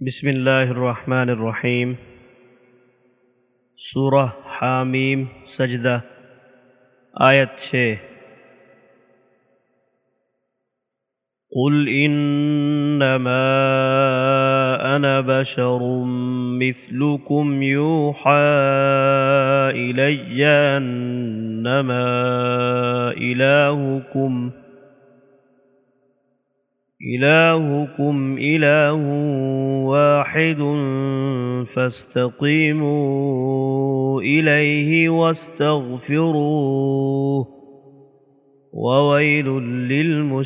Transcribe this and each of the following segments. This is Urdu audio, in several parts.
بسم اللہ الرحمن الرحیم سورہ حامیم سجدہ آیت چھ قل انما انا بشر مثلكم يوحى الي انما الهكم إلهكم إله واحد فاستقيموا إليه واستغفروه وويل للمشركين.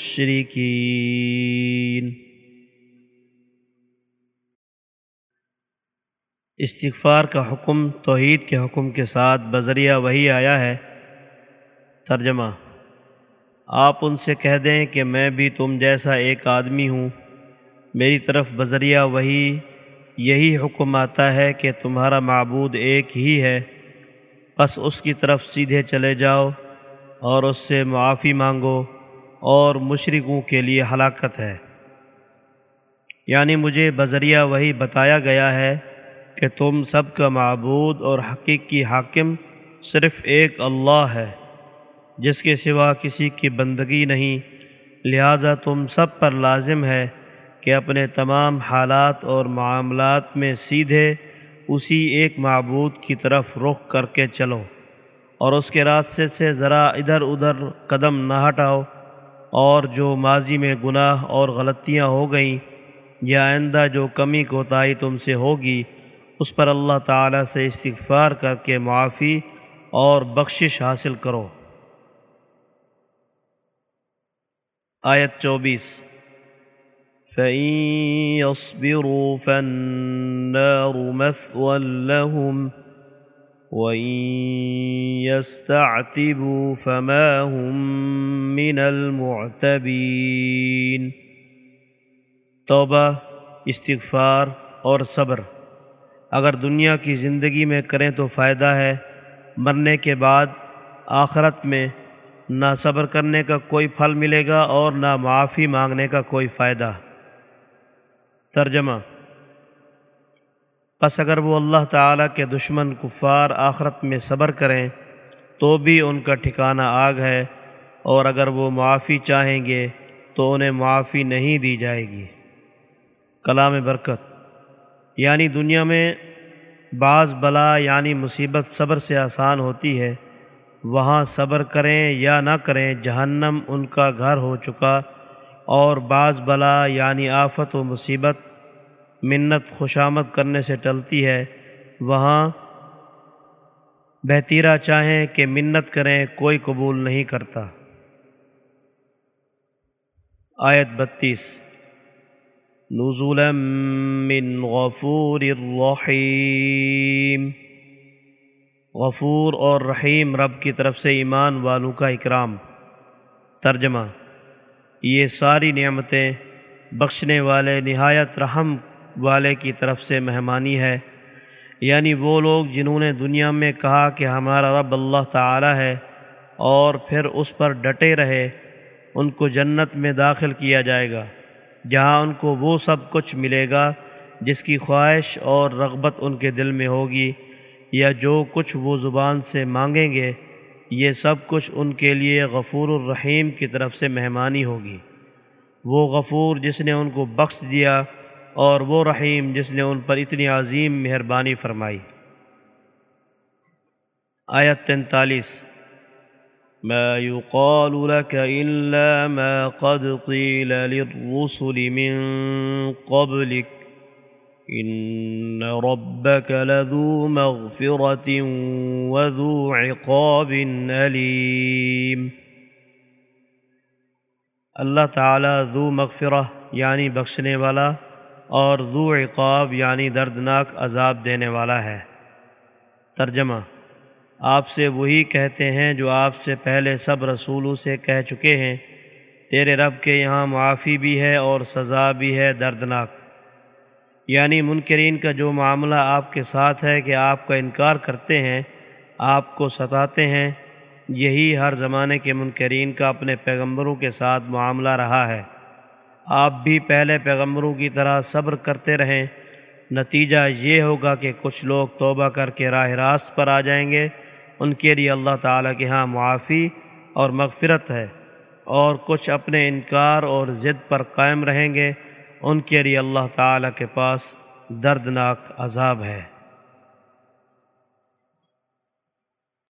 استغفار کا حکم، توحید کے حکم کے ساتھ بذریعہ وہی آیا ہے۔ ترجمہ، آپ ان سے کہہ دیں کہ میں بھی تم جیسا ایک آدمی ہوں۔ میری طرف بذریعہ وہی، یہی حکم آتا ہے کہ تمہارا معبود ایک ہی ہے۔ بس اس کی طرف سیدھے چلے جاؤ اور اس سے معافی مانگو اور مشرقوں کے لیے ہلاکت ہے۔ یعنی مجھے بذریعہ وہی بتایا گیا ہے کہ تم سب کا معبود اور حقیقی حاکم صرف ایک اللہ ہے، جس کے سوا کسی کی بندگی نہیں۔ لہٰذا تم سب پر لازم ہے کہ اپنے تمام حالات اور معاملات میں سیدھے اسی ایک معبود کی طرف رخ کر کے چلو اور اس کے راستے سے ذرا ادھر ادھر قدم نہ ہٹاؤ اور جو ماضی میں گناہ اور غلطیاں ہو گئیں یا آئندہ جو کمی کوتاہی تم سے ہوگی، اس پر اللہ تعالیٰ سے استغفار کر کے معافی اور بخشش حاصل کرو۔ آیت چوبیس۔ فَإِن يَصْبِرُوا فَالنَّارُ مَثْوًى لَهُمْ وَإِن يَسْتَعْتِبُوا فَمَا هُمْ مِنَ الْمُعْتَبِينَ توبہ، استغفار اور صبر۔ اگر دنیا کی زندگی میں کریں تو فائدہ ہے۔ مرنے کے بعد آخرت میں نہ صبر کرنے کا کوئی پھل ملے گا اور نہ معافی مانگنے کا کوئی فائدہ۔ ترجمہ۔ پس اگر وہ اللہ تعالیٰ کے دشمن کفار آخرت میں صبر کریں، تو بھی ان کا ٹھکانہ آگ ہے، اور اگر وہ معافی چاہیں گے، تو انہیں معافی نہیں دی جائے گی۔ کلام برکت۔ یعنی دنیا میں بعض بلا یعنی مصیبت صبر سے آسان ہوتی ہے۔ وہاں صبر کریں یا نہ کریں، جہنم ان کا گھر ہو چکا اور بعض بلا یعنی آفت و مصیبت، منت خوشامد کرنے سے ٹلتی ہے۔ وہاں بہتیرہ چاہیں کہ منت کریں، کوئی قبول نہیں کرتا۔ آیت بتیس۔ من غفور الرحیم غفور اور رحیم رب کی طرف سے ایمان والوں کا اکرام۔ ترجمہ۔ یہ ساری نعمتیں بخشنے والے، نہایت رحم والے کی طرف سے مہمانی ہے۔ یعنی وہ لوگ جنہوں نے دنیا میں کہا کہ ہمارا رب اللہ تعالی ہے اور پھر اس پر ڈٹے رہے، ان کو جنت میں داخل کیا جائے گا، جہاں ان کو وہ سب کچھ ملے گا جس کی خواہش اور رغبت ان کے دل میں ہوگی یا جو کچھ وہ زبان سے مانگیں گے۔ یہ سب کچھ ان کے لیے غفور الرحیم کی طرف سے مہمانی ہوگی۔ وہ غفور جس نے ان کو بخش دیا اور وہ رحیم جس نے ان پر اتنی عظیم مہربانی فرمائی۔ آیت تینتالیس۔ ما يقال لك إلا ما قد قيل للرسل من قبلك ان ربك لذو مغفرة وذو عقاب علیم اللہ تعالیٰ ذو مغفرہ یعنی بخشنے والا اور ذو عقاب یعنی دردناک عذاب دینے والا ہے۔ ترجمہ آپ سے وہی کہتے ہیں جو آپ سے پہلے سب رسولوں سے کہہ چکے ہیں، تیرے رب کے یہاں معافی بھی ہے اور سزا بھی ہے دردناک۔ یعنی منکرین کا جو معاملہ آپ کے ساتھ ہے کہ آپ کا انکار کرتے ہیں، آپ کو ستاتے ہیں، یہی ہر زمانے کے منکرین کا اپنے پیغمبروں کے ساتھ معاملہ رہا ہے۔ آپ بھی پہلے پیغمبروں کی طرح صبر کرتے رہیں۔ نتیجہ یہ ہوگا کہ کچھ لوگ توبہ کر کے راہ راست پر آ جائیں گے۔ ان کے لیے اللہ تعالیٰ کے ہاں معافی اور مغفرت ہے۔ اور کچھ اپنے انکار اور ضد پر قائم رہیں گے۔ ان کے لیے اللہ تعالیٰ کے پاس دردناک عذاب ہے۔